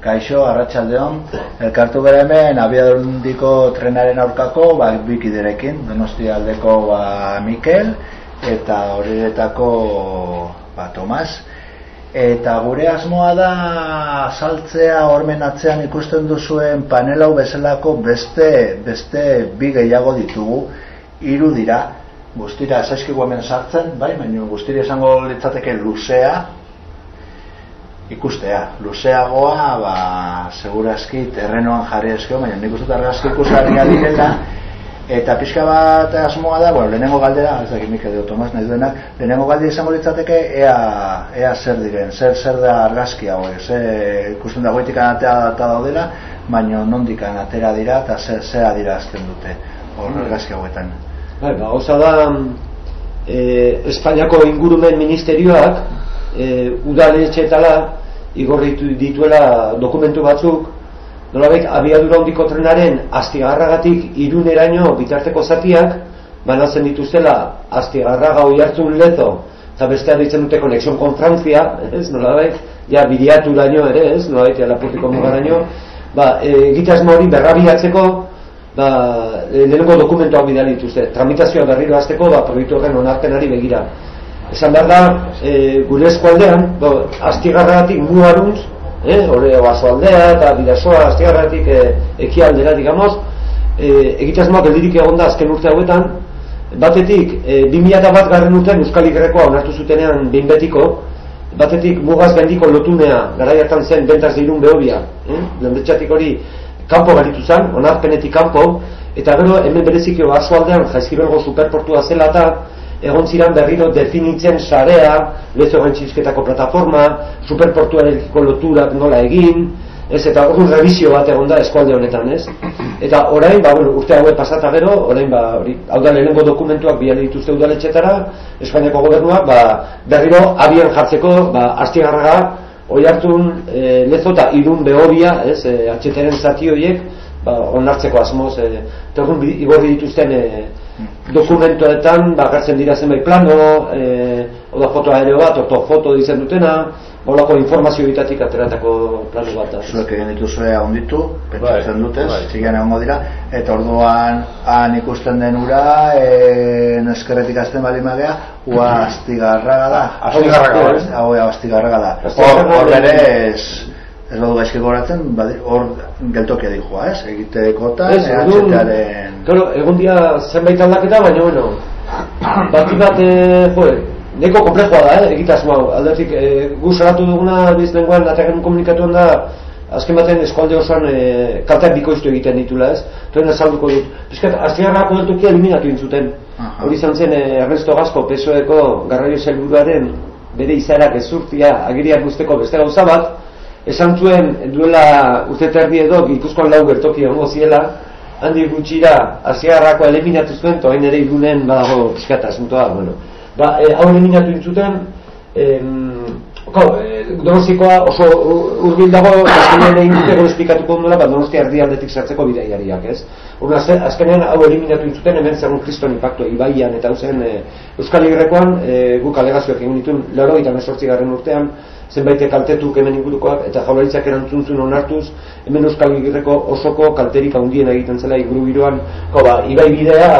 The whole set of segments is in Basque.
Kaixo, Arratsaldeon, elkartu bere hemen abiadurundiko trenaren aurkako ba, bikiderekin, donosti aldeko ba, Mikel eta horietako ba, Tomas. Eta gure asmoa da saltzea hormen atzean ikusten duzuen panelau bezalako beste, beste bi gehiago ditugu, hiru dira, guztira esaskigu hemen sartzen, bai, baina guztira esango litzateke luzea, ikustea. Luzeagoa, ba, segurazki terrenoan jarri eskio, baina nik uste argazki ikusgarri direla, eta pixka bat asmoa da, bueno, lehenengo galdera, ez dakit Mikel edo Tomas nahi duenak, lehenengo galdera izango litzateke ea, ea zer diren, zer zer da argazki hau, ze ikusten da goitik anatea daudela, baina nondik atera dira eta zer, zer dira azten dute, hor mm. argazki hauetan. Bai, ba, oza da, e, Espainiako ingurumen ministerioak, e, udaletxetala, igorritu dituela dokumentu batzuk, nolabait abiadura hondiko trenaren astigarragatik iruneraino bitarteko zatiak, banatzen dituztela astigarraga hoi hartzun lezo, eta bestea ditzen dute konexion kon Frantzia, ez, nolabait, ja bidiatu daño ere, ez, nolabait, ja lapurtiko mugaraino, ba, e, gitasmo hori berrabiatzeko, ba, e, lehenengo dokumentuak bidali dituzte, tramitazioa berriro azteko, ba, proiektu horren onartenari begira esan behar da, e, gure eskualdean, bo, astigarratik muaruntz, eh, hori aldea eta bidasoa astigarratik e, ekialdera, digamos, e, egitazmoak eldirik egon da azken urte hauetan, batetik, e, 2000 bat garren urtean Euskal Ikerrekoa onartu zutenean behin betiko, batetik mugaz gaindiko lotunea, gara hartan zen bentaz dirun behobia, eh, lendetxatik hori kanpo garitu zen, onarpenetik kanpo, eta gero hemen berezikio asoaldean jaizkibelgo superportua zela eta egon ziren berriro definitzen sarea, lezo gantzizketako plataforma, superportuarekiko loturak nola egin, ez eta orduan revisio bat egon da eskualde honetan, ez? Eta orain, ba, bueno, urte hauek pasata gero, orain, ba, hori, hau da lehenengo dokumentuak biale dituzte udaletxetara, Espainiako gobernuak, ba, berriro abian jartzeko, ba, astigarraga, oi hartun, e, lezo eta irun behobia, ez, e, atxeteren zati horiek, ba, onartzeko asmoz, e, eta igorri dituzten, e, dokumentuetan bakartzen dira zenbait plano, e, oda foto aereo bat, orto foto dizen dutena, holako informazio bitatik ateratako plano bat da. Zuek egin dituzue onditu, pentsatzen bai, dutez, bai. txigian egongo dira, eta orduan han ikusten den ura, e, neskerretik azten bali magea, ua astigarraga da. Astigarraga da. Hau, astigarraga da. Hor berez, ez badu gaizke goratzen, hor geltokia dihoa, ez? Egiteko eta ehatxetearen... Claro, egun dia zenbait aldaketa, baina, bueno, bati bat, e, joe, neko komplejoa da, eh, egitasmo hau, aldetik, e, gu salatu duguna biztengoan, ategan komunikatuan da, azken baten eskualde osoan e, kaltean bikoiztu egiten ditula, ez? Toren azalduko dut. Piskat, aztigarrako geltokia eliminatu intzuten. Hori izan zen, Ernesto Gasko, PSOeko garraio zelburuaren bere izarak ezurtia agiriak guzteko beste gauza bat, esan zuen duela urte terdi edo gipuzkoan lau gertoki egongo ziela handi gutxira hasiarrako eliminatu zuen toain ere irunen badago pizkata asuntoa bueno. Ba e, hau eliminatu intzuten em ko e, donosikoa oso hurbil dago azkenean egin dute gero esplikatuko ondola ba donosti erdialdetik sartzeko bidaiariak ez? Una azkenean hau eliminatu intzuten hemen zer kriston impacto ibaian eta zen e, Euskal Herrikoan e, guk alegazioak egin ditun 88 garren urtean zenbait kaltetu hemen ingurukoak eta jaurlaritzak erantzun zuen onartuz hemen Euskal Gigirreko osoko kalterik handien egiten zela inguru biroan ko ba ibai bidea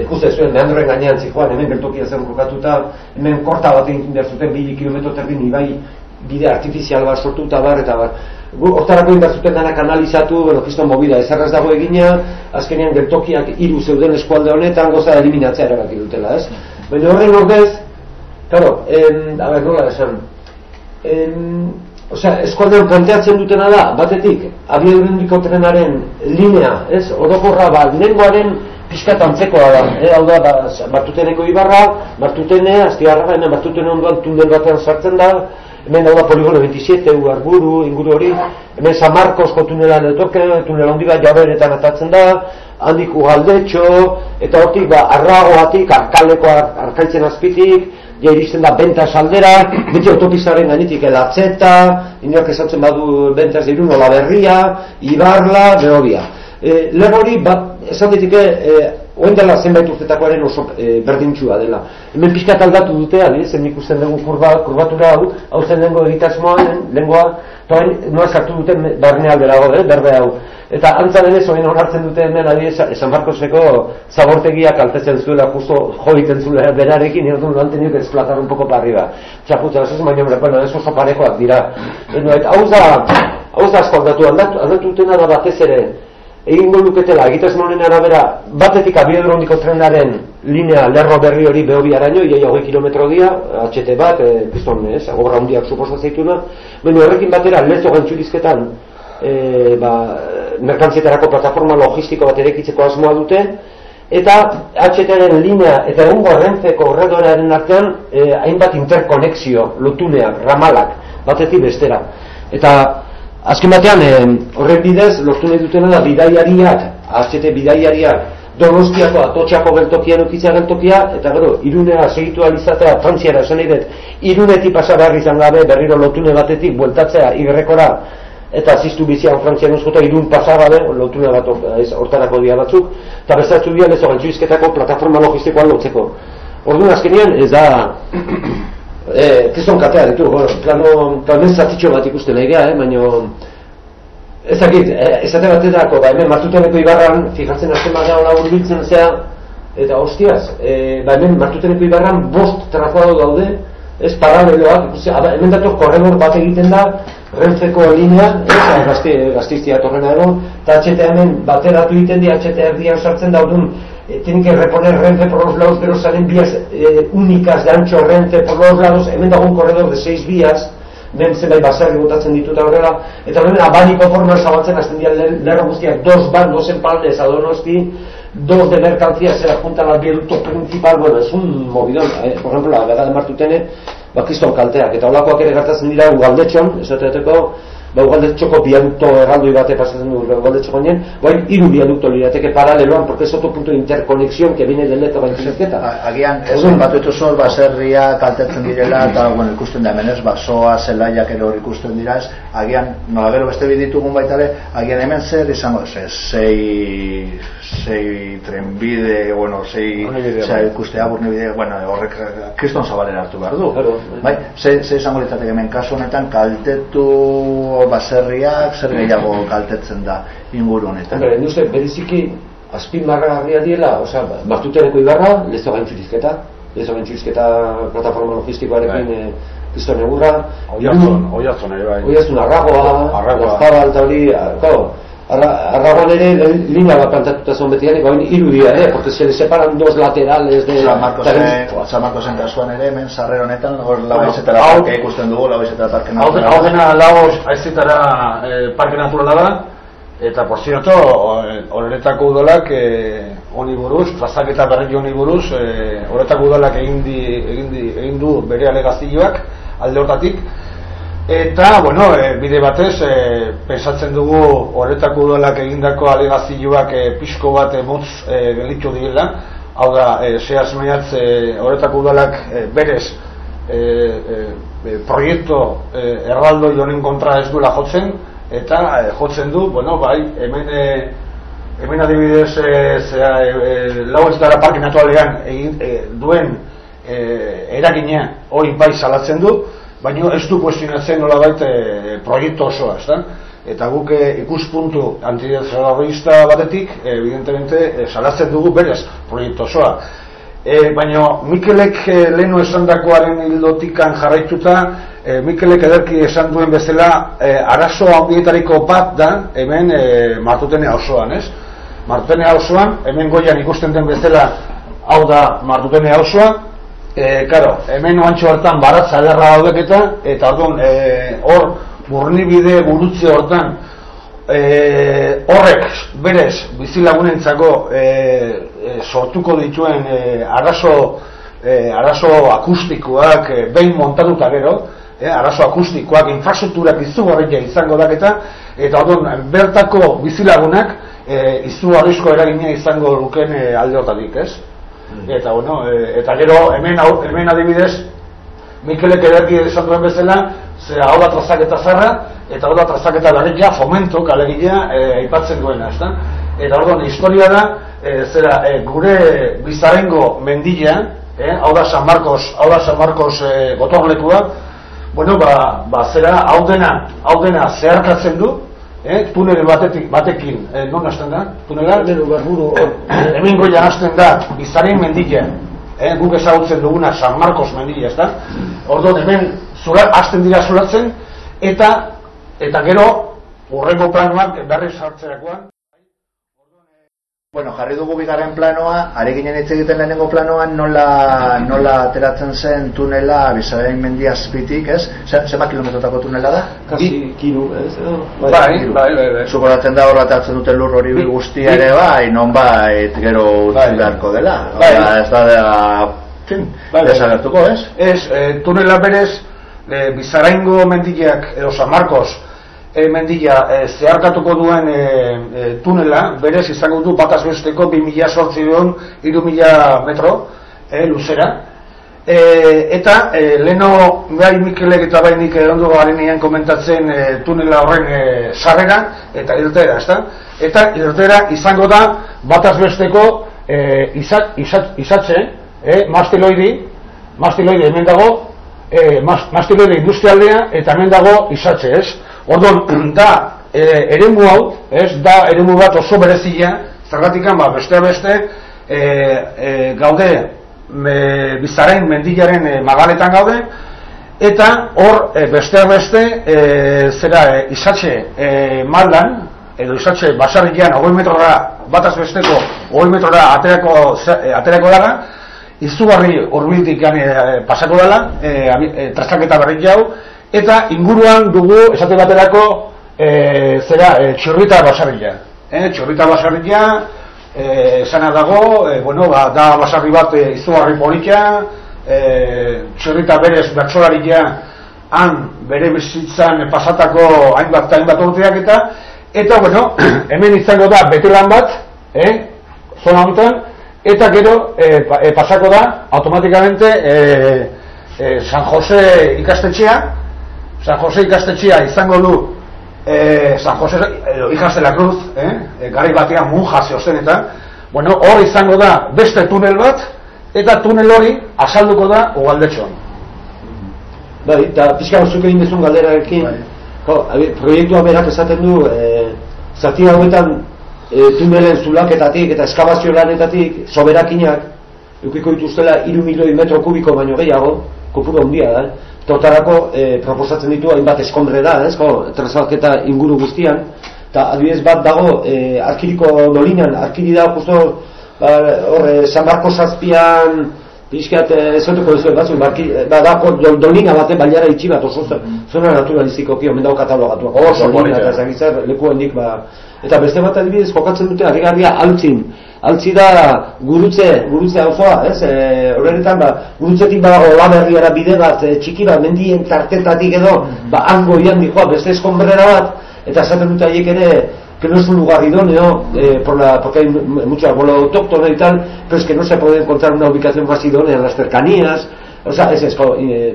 ikuste zuen meandroen gainean zijoan hemen gertokia zer kokatuta hemen korta bat egin behar zuten 2 km terdin ibai bide artifizial bat sortu eta bar eta bar. Gu hortarako indar zuten danak analizatu bueno, kiston mobida ezarraz dago egina azkenean gertokiak hiru zeuden eskualde honetan goza eliminatzea erabaki dutela ez? Baina horren ordez Claro, en, a ver, nola esan, en, o sea, eskualdean planteatzen dutena da, batetik, abiadurindiko trenaren linea, ez, orokorra ba, nengoaren pixkat antzekoa da, eh? hau da, ba, bartuteneko ibarra, bartutene, aztiarra, hemen bartutene onduan tunel batean sartzen da, hemen hau da poligono 27, arburu, inguru hori, hemen San Marcosko tunela letorke, tunela hondi bat jaberetan atatzen da, handik ugaldetxo, eta hortik, ba, arragoatik, arkaleko arkaitzen azpitik, ja iristen da benta saldera, beti autopistaren gainetik elatzeta, inork esatzen badu bentaz dirun, nola berria, ibarla, behobia. E, Lehen hori, bat, esan ditike, e, oen dela zenbait urtetakoaren oso e, berdintxua dela. Hemen pixkat aldatu dute, adiz, zen ikusten dugu kurba, kurbatura hau, hau zen dengo egitasmoan, lengoa, toain, noa sartu duten barne aldera gode, berde hau. Eta antza denez, oin onartzen dute hemen, adiz, San Marcoseko zabortegiak altetzen zuela, justo jo egiten zuela berarekin, duen lanten duk esplatar un poco para arriba. Txaputza, ez baina, bueno, ez oso parekoak dira. Eta hau da, hau da asko aldatu, aldatu, aldatu dutena da batez ere, egingo luketela egitasmoaren arabera batetik abiadurondiko trenaren linea lerro berri hori behobi araño, iaia hogei kilometro dia, HT bat, e, piston, ez, agorra hundiak suposa zaituna, baina horrekin batera lezo gantxurizketan e, ba, merkantzietarako plataforma logistiko bat erekitzeko asmoa dute, eta HTaren linea eta egungo renfeko horredoraren artean e, hainbat interkonexio, lotuneak, ramalak, batetik bestera. Eta Azken batean, horren bidez, lortu nahi dutena da bidaiariak, HT bidaiariak, donostiako atotxako geltokian ukitzea geltokia, eta gero, irunea segitu alizatea, frantziara esan dut, irunetik pasa izan gabe, berriro lotune batetik, bueltatzea, igrekora, eta ziztu bizian frantzian euskota, irun pasa gabe, lotune bat hortarako dia batzuk, eta bezatzu bian ez plataforma logistikoan lotzeko. Orduan azkenean, ez da, Eh, kriston katea ditu, bueno, plano, plano zatitxo bat ikusten nahi eh, baina ez dakit, eh, ezate batetako, ba, hemen martuteneko ibarran, fijatzen azten bat gaur labur biltzen zea, eta hostiaz, eh, ba, hemen martuteneko ibarran bost trazado daude, ez paraleloak, hemen dator korredor bat egiten da, rentzeko linea, ez, gazti, gaztiztia torrena egon, eta hemen bateratu egiten di, HT erdian sartzen daudun, eh, tienen que reponer Renfe por los lados, pero salen vías eh, únicas de ancho Renfe por los lados, hemen dago un corredor de seis vías, ben zenbait baserri botatzen dituta horrela, eta hemen abaniko forma zabatzen azten dira lerro guztiak, dos bandos en paldes a Donosti, dos de mercancías se juntan al viaducto principal, bueno, es un movidón, eh, por ejemplo, la verdad de Martutene, bakiston kalteak, eta holakoak ere gertatzen dira ugaldetxon, esateteko, ba, ugalde txoko biadukto erraldoi bate pasatzen du ugalde txoko nien, guain iru biadukto lirateke paraleloan, porque es otro punto de interconexión que viene del leto bain zerketa. Agian, ez batu etu zor, baserria kaltetzen direla, eta bueno, ikusten da hemen ez, basoa, zelaiak ero ikusten dira ez, agian, nola gero beste biditugun baitare, agian hemen zer izango, ez, sei, sei trenbide, bueno, sei, sei ikustea, burne bide, bueno, horrek kriston zabalera hartu behar du. Claro, bai, ze, ze izango litzateke hemen kasu honetan kaltetu baserriak zer gehiago kaltetzen da inguru honetan. Hombre, beriziki azpin marra harria diela, osea, martutereko ibarra, lezo gaintzurizketa, lezo gaintzurizketa plataforma logistikoarekin bai. e, kriston egurra, oiatzun, oiatzun ere bai. Oiatzun arragoa, arragoa, arragoa, hori, Arragoan ere linea bat plantatuta zon beti gane, baina irudia, eh? porque se le separan dos laterales de... San Marcosen, San Marcosen kasuan ere, hemen sarrer honetan, hor lau aizetara parke ikusten dugu, lau aizetara parke naturala. Hau dena lau aizetara eh, parke naturala da, eta por cierto, horretako udolak eh, honi buruz, trazaketa berri honi buruz, eh, horretako udolak egin, di, egin, di, egin du bere alegazioak alde hortatik, Eta, bueno, e, bide batez, e, pensatzen dugu horretako udalak egindako alegazioak e, pixko bat emotz e, gelitu direla. Hau da, e, zehaz meiatz, e, horretako udalak e, berez e, e, proiektu e, erraldo jonen kontra ez duela jotzen, eta e, jotzen du, bueno, bai, hemen, e, hemen adibidez, e, zera, e, e, lau ez dara parkin egin, e, duen e, eragina hori bai salatzen du, baina ez du kuestionatzen nola baita e, proiektu osoa, ez da? Eta guk e, ikuspuntu antidezerrorista batetik, evidentemente, e, salatzen dugu berez proiektu osoa. E, baina Mikelek e, lehenu esan dakoaren hildotikan jarraituta, e, Mikelek ederki esan duen bezala, e, arazo handietariko bat da, hemen e, martutenea osoan, ez? Martutenea osoan, hemen goian ikusten den bezala, hau da martutenea osoan, E, karo, hemen oantxo hartan baratza ederra daudek eta, eta orduan, e, hor, burnibide gurutze hortan, e, horrek, berez, bizilagunentzako e, e, sortuko dituen e, arazo, e, arazo akustikoak e, behin montatuta gero, e, arazo akustikoak, infrastrukturak izugarria izango daketa, eta orduan, bertako bizilagunak e, izugarrizko eragina izango luken e, alde hortatik, ez? Mm. eta bueno, e, eta gero hemen hemen adibidez Mikelek ederki esan duen bezala, ze hau da trazaketa zarra, eta hau da trazaketa larrikia, fomento, kalegilea, e, aipatzen duena, ezta? Eta orduan, historia da, e, zera, e, gure bizarengo mendila, e, hau da San Marcos, hau da San Marcos e, gotorlekua, bueno, ba, ba zera, hau dena, hau dena zeharkatzen du, e, tunel batetik, batekin, e, non hasten da, tunela? Hemen barburu, Hemen goian hasten da, bizaren mendila, e, guk ezagutzen duguna San Marcos mendila, ez da? Orduan hemen zura, hasten dira zuratzen, eta, eta gero, urrengo planoak berriz hartzerakoan, Bueno, jarri dugu bigarren planoa, are ginen hitz egiten lehenengo planoan nola, nola ateratzen zen tunela bizaren mendia azpitik, ez? Zer, zema kilometrotako tunela da? kasi kiru, ez? edo? bai, bai, bai, bai. Suporatzen da horra ateratzen duten lur hori guztia ere bai, non bai, gero utzi Bai. beharko dela. Bai. Bai. Ez da, da, fin, Bai, bai. desagertuko, ez? Ez, e, tunela berez, e, Bizaraingo mendileak, edo San Marcos e, mendila e, zeharkatuko duen e, e, tunela, berez izango du bataz besteko 2000 sortzion, 3000 metro e, luzera. E, eta e, leno bai Mikelek eta bai nik ondo komentatzen e, tunela horren e, sarrera eta irtera, ezta? Eta irtera izango da bataz besteko e, izat, izat, izatze, e, mastiloidi, mastiloide hemen dago, e, mas, industrialdea eta hemen dago izatze, ez? Orduan, da, e, eremu hau, ez, da eremu bat oso berezia, zergatikan, ba, beste beste, e, e, gaude, me, bizaren mendilaren e, magaletan gaude, eta hor, e, beste beste, e, zera, e, izatxe e, maldan, edo izatxe basarrikian, 20 metrora, bataz besteko, 20 metrora aterako, e, aterako daga, izugarri urbiltik e, pasako dela, e, e, berri hau, eta inguruan dugu, esate baterako, e, zera, e, txurrita basarria. E, txurrita basarria, e, esana dago, e, bueno, ba, da basarri bat e, izugarri polita, e, txurrita berez bertsolaria han bere bizitzan pasatako hainbat hainbat urteak eta eta bueno, hemen izango da betelan bat, eh, zona honetan, eta gero pa- eh, pasako da automatikamente eh, eh, San Jose ikastetxea, San Jose ikastetxea izango du eh, San Jose edo Hijas de la Cruz, eh, eh, garai batean monja zeozen eta, bueno, hor izango da beste tunel bat, eta tunel hori azalduko da ugaldetxoan. Bai, eta pixka zuk egin dezun galderarekin, Bai. jo, proiektua berak esaten du, e, zati hauetan e, tunelen zulaketatik eta eskabazio lanetatik, soberakinak, eukiko dituztela 3 milioi metro kubiko baino gehiago, kopuru handia da, eta hortarako e, proposatzen ditu hainbat eskondre da, ez, jo, trazalketa inguru guztian, eta adibidez bat dago, e, arkiriko dolinan, arkiri da, justo, ba, hor, e, San Marcos zazpian, Piskat ezotuko duzu batzu, barki, ba, da, do, dolina baten baliara itxi bat, oso zo- zona naturalizikoki, omen dago katalogatu. Oso dolina eta zagizar, leku handik, ba, eta beste bat adibidez jokatzen dute, harrigarria altzin. Altzi da gurutze, gurutze auzoa, ez? E, horretan, ba, gurutzetik badago olaberriara bide bat, e, txiki bat, mendien tartetatik edo, ba, hango ian dijoa, beste eskonbrera bat, eta esaten dute haiek ere, que no es un lugar idóneo, eh, por la, porque hay mu- mucho árbol autóctono y tal, pero es que no se puede encontrar una ubicación más idónea en las cercanías, o sea, es esko, eh,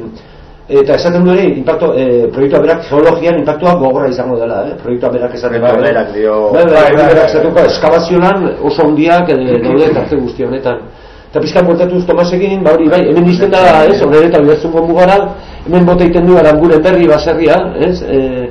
eta esaten du ere, impacto, eh, proiektua berak geologian impactua gogorra izango dela, eh? proiektua berak esaten Bai, du. berak dio- Bai, bai, Bai, bai, bai, berak bai, esaten bai. eskabazionan oso handiak eh, daude tarte guzti honetan. Eta pizkan kontatuz Tomasekin, ba hori, bai, hemen izten da, ez, horre eta bidatzungo mugara, hemen bota egiten du aranguren berri baserria, ez, e,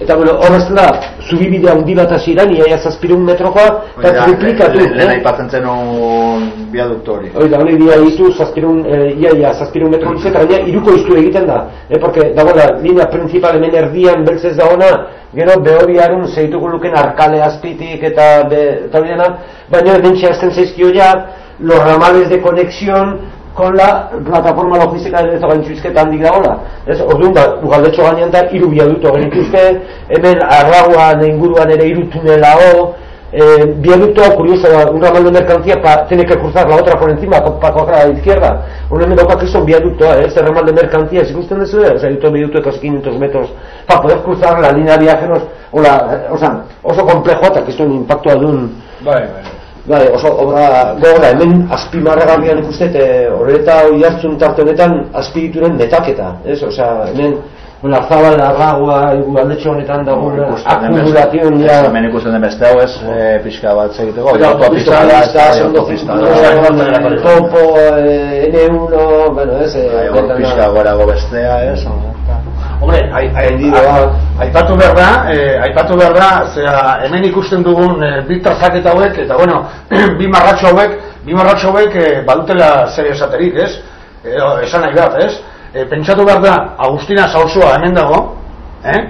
eta bueno, horrezten da, zubibide handi bat hasieran, iaia zazpirun metrokoa, eta da, triplikatu, le- Lehen eh? aipatzen zen un biadukto hori. Hori da, hori dia ditu, zazpirun, e, iaia zazpirun metro luze, eta gaina iruko iztu egiten da, eh? porque dagoela, linea principal hemen erdian beltzez dagoena, gero behoriarun zeituko luken arkale azpitik eta, be, eta hori dena, baina hemen txeazten zaizkio ja, los ramales de conexión con la plataforma logística de esto gaintxuizketa handik dagoela. Ez, orduan, ba, ugaldetxo gainean da, iru biaduto genituzke, hemen arraguan inguruan ere iru tunelao, eh, viaducto curioso, un ramal de mercancía pa, tiene que cruzar la otra por encima para coger a la izquierda. Un hemen dauka que es un viaducto, eh, este ramal de mercancías, ikusten duzu, eh? o sea, ditu viaducto de casi 500 metros para poder cruzar la línea de viajeros, o, la, o sea, oso complejo eta que es un impacto adun Bai, bai. Bai, oso obra gogora, hemen azpimarragarrian ikuste, e, horreta hori hartzun tarte honetan azpirituren metaketa, ez? Osea, hemen Bueno, Zabal, Arragua, aldetxo honetan dago akumulazioan ja... Hemen ikusten den beste hau ez, eh, pixka bat segiteko, autopista da, autopista da, topo, N1, bueno, ez... Pixka gorago bestea, ez... Hombre, aipatu behar da, eh, aipatu behar da, zera, hemen ikusten dugun eh, bi trazaketa hauek, eta bueno, bi marratxo hauek, bi marratxo hauek eh, badutela zer esaterik, ez? Eh, esan nahi bat, ez? e, pentsatu behar da Agustina Zauzua hemen dago eh?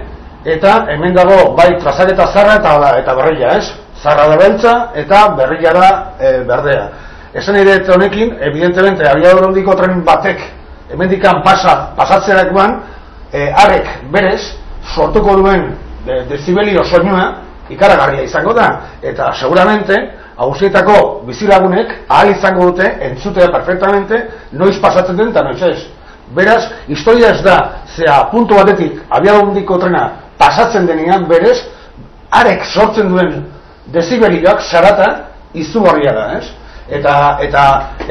eta hemen dago bai trazareta zarra eta, eta berria ez zarra da beltza eta berria da e, berdea esan ere honekin evidentemente abiadurondiko tren batek hemendikan pasa, pasatzerakoan e, arek berez sortuko duen de, dezibelio soinua ikaragarria izango da eta seguramente Agustietako bizilagunek ahal izango dute entzutea perfectamente noiz pasatzen den eta noiz ez Beraz, historia ez da, zea, puntu batetik, abiadundiko trena pasatzen denean, berez, arek sortzen duen dezibelioak sarata izugarria da, ez? Eta, eta,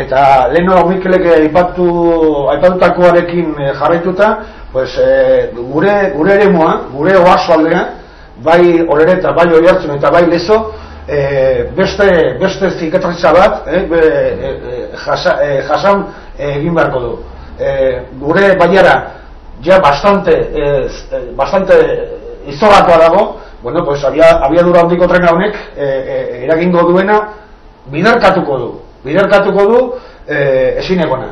eta leheno Mikelek aipatu, aipatutakoarekin eh, jarraituta, pues, e, gure, gure ere moa, gure oaso aldea, bai orereta, bai oiartzen eta bai lezo, e, beste, beste zikatritza bat, e, e, e, jasan egin beharko du. E, gure baiara ja bastante e, bastante izolatua dago bueno pues había había dura handiko trena honek e, e, eragingo duena biderkatuko du biderkatuko du e, esinegona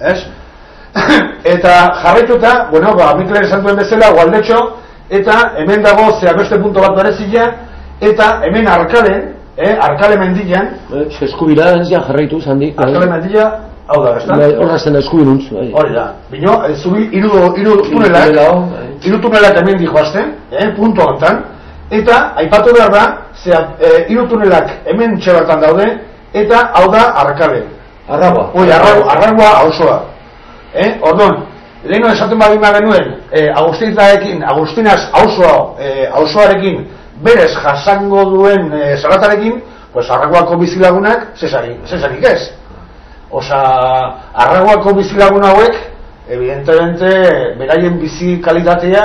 ez eta jarraituta bueno ba Mikler esan duen bezala gualdetxo eta hemen dago zea beste punto bat berezia eta hemen arkalen eh arkale mendian eskubira ez ja jarraitu zandik arkale mendia Hau da, besta? Bai, horra zen eskubi nuntz. Bai. Hori da. Bino, eh, zubi, iru, iru tunelak, iru tunelak hemen dijo azten, eh, punto hontan, eta, aipatu behar da, zera, eh, iru tunelak hemen txebertan daude, eta hau da, arrakale. Arragua. Oi, arragua, arragua hausoa. Eh, ordon, leheno esaten badima genuen, eh, Agustinarekin, Agustinaz hausoa, eh, hausoarekin, berez jasango duen eh, zaratarekin, pues arraguako bizilagunak, zesarik, zesarik ez. Osa, arragoako bizilagun hauek, evidentemente, beraien bizi kalitatea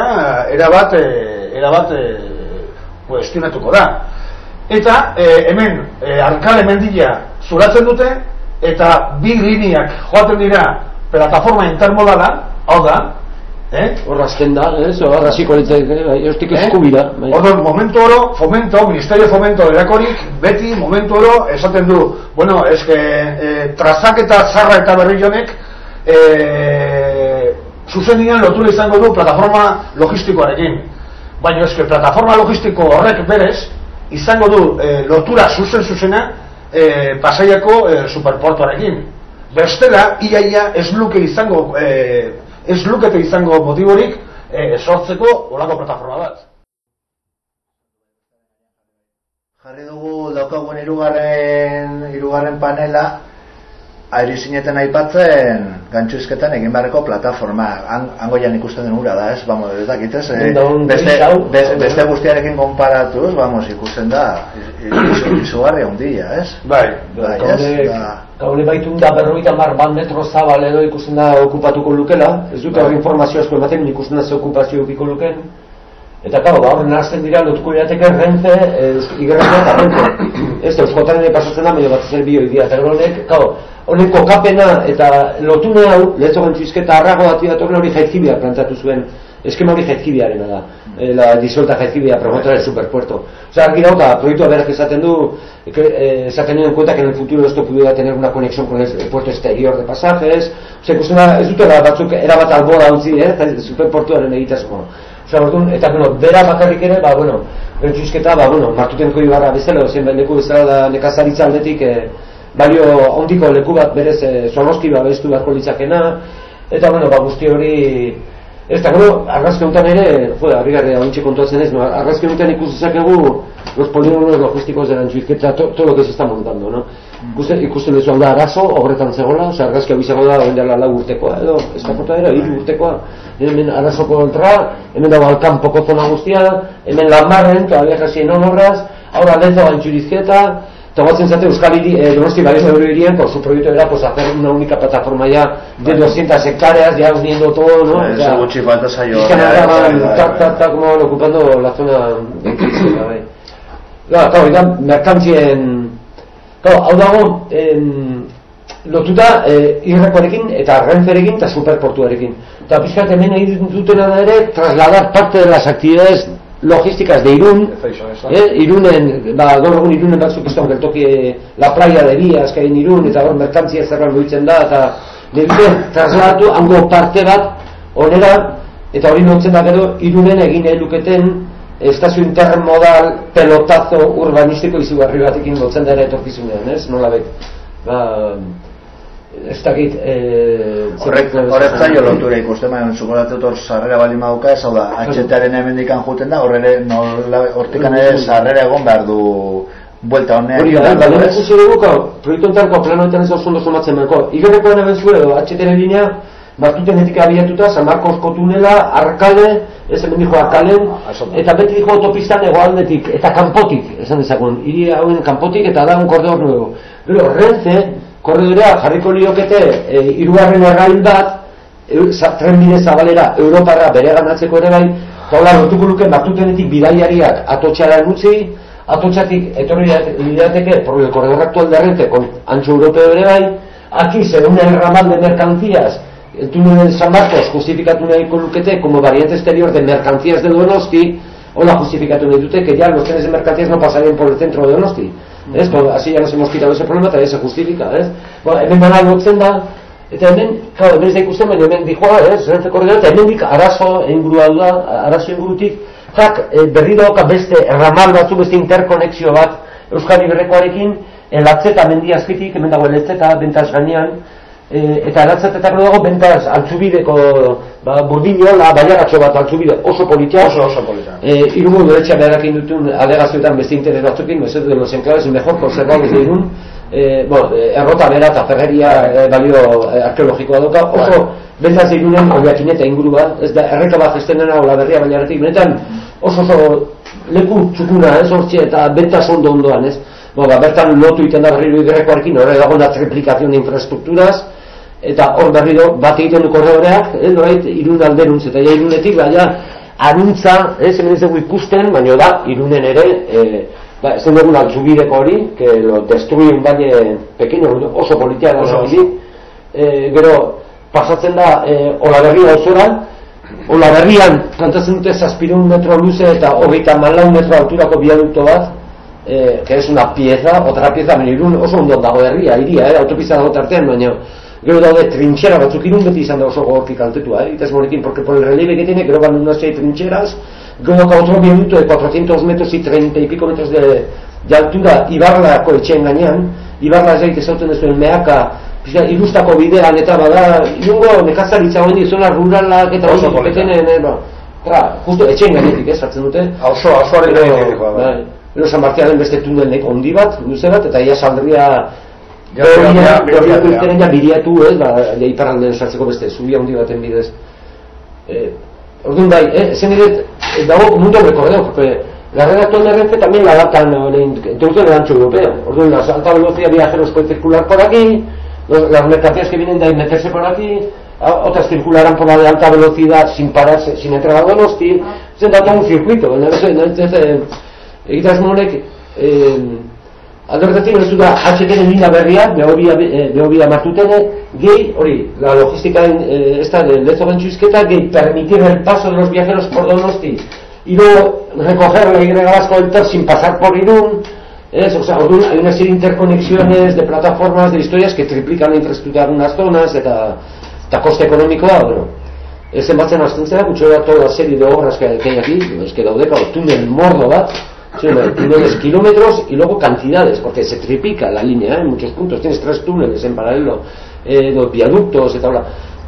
erabat, eh, erabat eh, kuestionatuko da. Eta eh, hemen, e, arkale mendila zuratzen dute, eta bi liniak joaten dira plataforma intermodala, hau da, Eh? Horra azken da, ez? Horra ziko litzak, eustik eh? eskubira. Bai. Horra, momentu oro, fomento, Ministerio Fomento erakorik, beti, momentu oro, esaten du, bueno, eske, eh, trazak eta zarra eta berri jonek, eh, zuzenian lotura izango du plataforma logistikoarekin. Baina eske, plataforma logistiko horrek berez, izango du eh, lotura zuzen zuzena eh, pasaiako eh, superportuarekin. Bestela, iaia ez luke izango eh, ez lukete izango motiborik e, sortzeko olako plataforma bat. Jarri dugu daukagun irugarren, irugarren panela, Airi zineten aipatzen gantxuizketan egin beharreko plataforma. Hango jan ikusten den ura da ez? Vamos, ez dakit ez? Eh, beste, beste, beste guztiarekin konparatuz vamos, ikusten da izugarri handia ez? Bai, bai ez? Gaule baitu da berroita mar bat metro zabal edo ikusten da okupatuko lukela. Ez dute hori bai. informazio asko ematen ikusten da ze okupazio okupiko luken Eta karo, ba, horren nazten dira lotuko irateke rente, igerreko eta rente. Ez, euskotan ere pasatzen da, medio bat zer bio idia. Eta honek, honek kokapena eta lotune hau, lehetzo gantzizketa arrago bat idatorren hori jaizkibia plantatu zuen. Eskema hori jaizkibiaren da, eh, la disuelta jaizkibia promotora del superpuerto. Osa, argi dauta, proiektua berak esaten du, eh, esaten en cuenta que en el futuro esto pudiera tener una conexión con el puerto exterior de pasajes. Osa, ikusten da, ez dutela batzuk erabat albora utzi, eh, superportuaren egitazko. Orduan, eta, bueno, bera bakarrik ere, ba, bueno, bentsuzketa, ba, bueno, martutenko ibarra bezala, ozen leku bezala da nekazaritza aldetik, e, balio ondiko leku bat berez e, zorroski ba bestu beharko litzakena, eta, bueno, ba, guzti hori, ez da, bueno, argazke ere, jo, harri garri hau kontuatzen ez, no, argazke honetan ikusten los polígonos logísticos de la enchuizketa, to, todo lo que se está montando, no? Ikusten, ikusten duzu alda arazo, horretan zegoela, oza, argazki hau izango da, oindela lau urtekoa, edo, ez da foto era, hiru urtekoa, hemen arazo kontra, hemen dago alkan poko zona guztia, hemen lamarren, todavía casi en honorras, ahora dentro la enchurizketa, tomatzen zate Euskal Hiri, eh, Donosti de Euro irían, con su proyecto era pues hacer una única plataforma ya de 200 hectáreas, ya uniendo todo, ¿no? Bai, O sea, Eso gutxi falta zaio. es que nada, ta, ta, ta, como ocupando la zona de. Claro, claro, merkantzien... Claro, hau dago, em, lotuta eh, irrekoarekin eta renferekin eta superportuarekin. Eta pizkat hemen egin dutena da ere, trasladar parte de las actividades logísticas de Irún, eh, Irunen, ba, gaur egun Irunen batzuk izan geltoki eh, la playa de Vías, que Irun, eta hor merkantzia zerran mugitzen da, eta dute trasladatu hango parte bat onera, eta hori lotzen da gero Irunen egin luketen estazio intermodal pelotazo urbanistiko izugarri batekin lotzen da ere etorkizunean, ez? Nola bet, ba, ez dakit, eh, Horrek, horrek zaio lotura ikusten, baina suposatzen hor sarrera bali mauka, ez hau da, HTaren hemendikan juten da, horre hortikan ere sarrera egon behar du buelta honean. Hori da, ba, ez? ikusi dugu, proiektu entarko enten ez oso ondo somatzen. Igerrekoan eben zuen edo, HTN linea, Bartutenetik abiatuta, San Marcosko tunela, Arkale, ez hemen dijo Arkalen, Eso da. eta beti dijo autopistan egoaldetik, eta kanpotik, esan dezagun, hiri hauen kanpotik, eta da un korredor nuevo. Gero, Renfe, korredorea jarriko liokete, e, irugarren errail bat, eu- za- trenbide zabalera Europarra bere ganatzeko ere bai, eta hola lotuko luke Bartutenetik bidaiariak atotxara utzi, atotxatik etorri lirateke por el corredor actual de Renfe con ancho europeo ere bai, aquí se une el ramal de mercancías túnel de San Marcos justifikatu nahiko lukete como variante exterior de mercancías de Donosti, hola justifikatu nahi dute que ya los trenes de mercancías no pasarían por el centro de Donosti. ¿Es? Pues así ya nos hemos quitado ese problema, también se justifica, ¿es? Bueno, hemen bana lotzen da, eta hemen, claro, hemen ez da ikusten, baina hemen dijoa, ez? Renfe korredor, eta hemen dik arazo ingurua da, arazo ingurutik, jak, eh, berriro dauka beste ramal batzu, beste interkonexio bat, Euskadi berrekoarekin, elatzeta mendi azpitik, hemen dago elatzeta, bentaz gainean, e, eta elatzetetako dago bentaz altzubideko, ba, burdinola, baiaratxo bat altzubide oso politia, Oso, oso polita. Eh, Irungo udaletxea beharakin dutun alegazioetan beste interes batzukin, ez de los enclaves mejor conservados de Irun, eh, bueno, errota bera eta ferreria eh, balio eh, arkeologikoa dauka, oso bentaz Irunen oiakin eta inguru bat, ez da erreka bat gesten dena ola berria baiaratik, benetan oso oso leku txukuna, ez hortxe, eta bentaz ondo ondoan, ez? Ba, bertan lotu iten da berriro igerrekoarekin, horre dago una triplicación de infraestructuras, eta hor berriro bat egiten du korredoreak, eh, norait irun alderuntz, eta ja irunetik, baina aruntza, ez hemen ez dugu ikusten, baina da, irunen ere, eh, ba, ez dugu altzubideko hori, que lo destruye un baile pequeño, oso politia da Oso, hori, eh, gero, pasatzen da, eh, Olaberria osora, Olaberrian, plantatzen dute zazpirun metro luze eta hogeita malau metro alturako biadukto bat, eh, que es una pieza, otra pieza, baina irun oso ondo dago herria, iria, eh, autopista dago tartean, baina gero daude trinchera batzuk irun beti izan da oso gogorki kaltetua, eh, itaz morekin, porque por el relieve que tiene, gero van unas seis trincheras, gero dauka otro viaducto de 400 metros y 30 y pico metros de, de altura, Ibarlako etxeen gainean, Ibarla ez daite zauten dezuen mehaka, pixka, irustako bidean eta bada, irungo nekazaritza hori zona ruralak eta Oso hori polita. petenen, eh, ba, tra, justo etxeen gainetik ez sartzen dute, Oso, oso hori Gero, bai, gero San Martialen beste tunel neko handi bat, luze bat, eta ia saldria Ja, ja, ja, Berria ja, ja. irtenen ja biriatu, ez, ba, ja iparralden sartzeko beste zubia handi baten bidez. Eh, orduan bai, eh, zen ere, eh, dago mundo recorrido, porque la red actual de Renfe también la adaptan introducen el ancho europeo. Orduan, la alta velocidad viajeros pueden circular por aquí, los- las mercancías que vienen de ahí meterse por aquí, a- otras circularán por la de alta velocidad sin pararse, sin entrar a Donosti, se da todo un circuito, entonces, entonces, egitasmo honek, eh, Alderretik ez da HTN linea berria, behobia, eh, behobia martutene, gehi, hori, la logística eh, esta de Lezo Benchuizketa, gehi, permitir el paso de los viajeros por Donosti, y luego recoger la Y Vasco del Tor sin pasar por Irún, es, o sea, orduan, hay una serie de interconexiones, de plataformas, de historias que triplican la infraestructura de algunas zonas, eta, eta coste ekonomikoa, bueno, ez zenbatzen hasten zera, gutxo da toda serie de obras que, hay aquí, es que daude, claro, túnel mordo bat, sí, túneles kilómetros y luego cantidades, porque se triplica la línea ¿eh? en muchos puntos, tienes tres túneles en paralelo, eh, los viaductos, eta hola.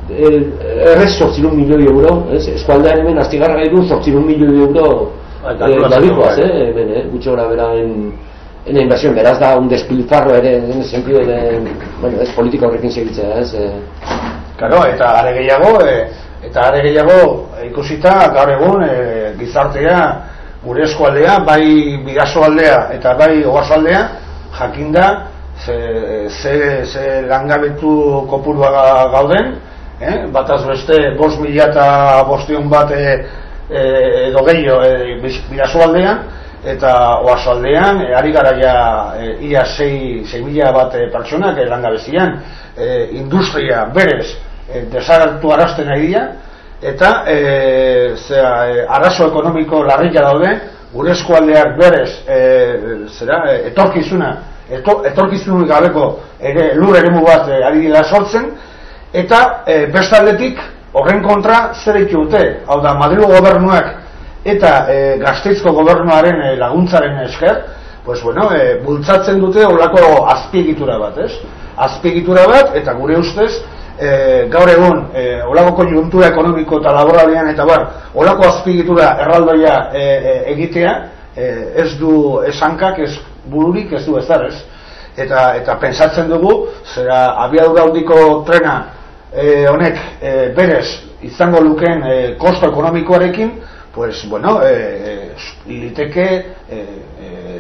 Errez sortzirun milioi euro, ez, eskualdean hemen astigarra gai du sortzirun milioi euro Bai, eh, kalkulatzen badikoaz, du, bai. eh, hemen, eh, gutxo gara bera en, en la inversión, beraz da un despilfarro ere, en el sentido de, bueno, ez politika horrekin segitzea, ez, eh, Claro, eta are gehiago, e, eta are gehiago ikusita gaur egun e, gizartea gure eskualdea, bai bidasoaldea eta bai ogasoaldea jakinda ze, ze, ze langabetu kopurua gauden, eh? bataz beste bost mila eta bostion bat e, edo gehiago e, aldean, eta oasoaldean, e, ari gara ja e, ia 6 mila bat e, pertsonak e, langabezian, e, industria berez e, desagertu arazten ari dira, eta e, zera, e, arazo ekonomiko larrila daude, gure eskualdeak berez e, zera, e, etorkizuna eto, etorkizunik gabeko ere lur eremu bat e, ari dira sortzen eta e, bestaldetik horren kontra zer dute hau da Madrigo gobernuak eta e, Gasteizko gobernuaren e, laguntzaren esker pues bueno, e, bultzatzen dute olako azpiegitura bat, ez? Azpiegitura bat eta gure ustez e, gaur egun e, olako konjuntura ekonomiko eta laboralean eta bar, olako azpiegitura erraldoia e, e, egitea e, ez du esankak, ez bururik ez du ez ez? Eta, eta pensatzen dugu, zera abiadura handiko trena e, honek e, berez izango luken e, kosto ekonomikoarekin, pues, bueno, e, e, liteke e,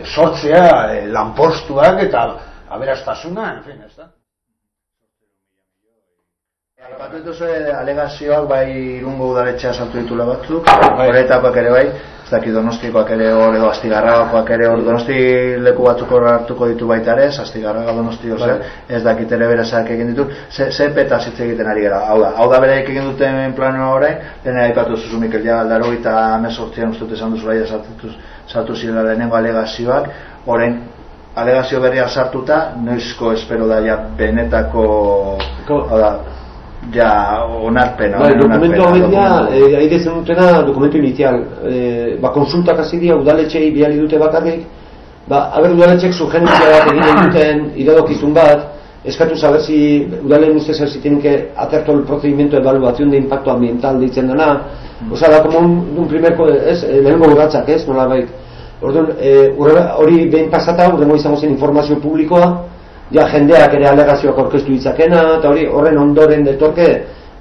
sortzea lanpostuak eta aberastasuna, en fin, ez da? Batu dituzu alegazioak bai irungo udaletxea saltu ditula batzuk, bai. horretakoak ere bai, ez daki donostikoak ere hor edo astigarragoak ere hor donosti leku batzuk hartuko ditu baita ere, astigarraga donosti bai. ez dakit ere berezak egin ditu, ze, ze peta hitz egiten ari gara, hau da, hau da bere egin duten plano orain, dena aipatu zuzu Mikel ja, aldaro eta amezortzian ustut esan duzu bai sartu zirela lehenengo alegazioak, orain alegazio berria sartuta, noizko espero da ja benetako, hau da, ja onarpen bai, dokumento hori da eh, aire zen dutena dokumento inicial eh, ba konsultak hasi dira udaletxei biali dute bakarrik. Ba, haber udaletxek sugerentzia bat egiten duten iradokizun bat eskatu saber si udalen ustez si tienen que hacer todo el procedimiento de evaluación de impacto ambiental ditzen dena. Mm. o sea, da como un, un primer es, eh, lehenko urratxak ez, nola bai Orduan, eh, hori behin pasata, urrengo izango zen informazio publikoa, ja jendeak ere alegazioak aurkeztu ditzakena eta hori horren ondoren detorke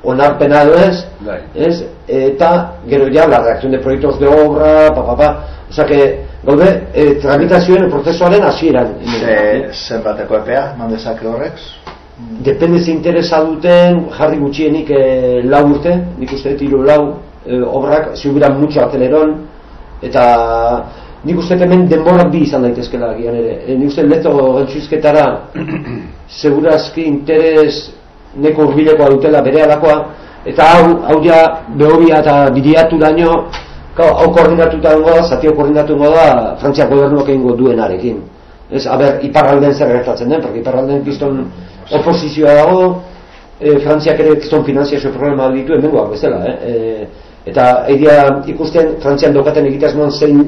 onarpena edo ez, bai. ez? Eta gero ja la reacción de proyectos de obra pa pa pa. O sea que gaude e, tramitazioen prozesuaren hasieran. E, zenbateko epea mandezake horrek? Depende ze interesa duten jarri gutxienik e, lau urte nik uste dut lau e, obrak ziubiran mucho aceleron eta nik uste hemen denbora bi izan daitezkela gian ere. E, nik uste leto gantzuizketara segurazki interes neko urbilekoa dutela bere alakoa, eta hau, hau ja behobia eta bidiatu daño, hau koordinatuta dago da, zati hau koordinatu da, Frantziak gobernuak egingo duenarekin. Ez, haber, iparralden zer gertatzen den, porque iparralden kiston oposizioa dago, e, Frantziak ere kiston finanziazio problema ditu, emengoak bezala, eh? E, eta egia ikusten Frantzian dokaten egitasmoan zein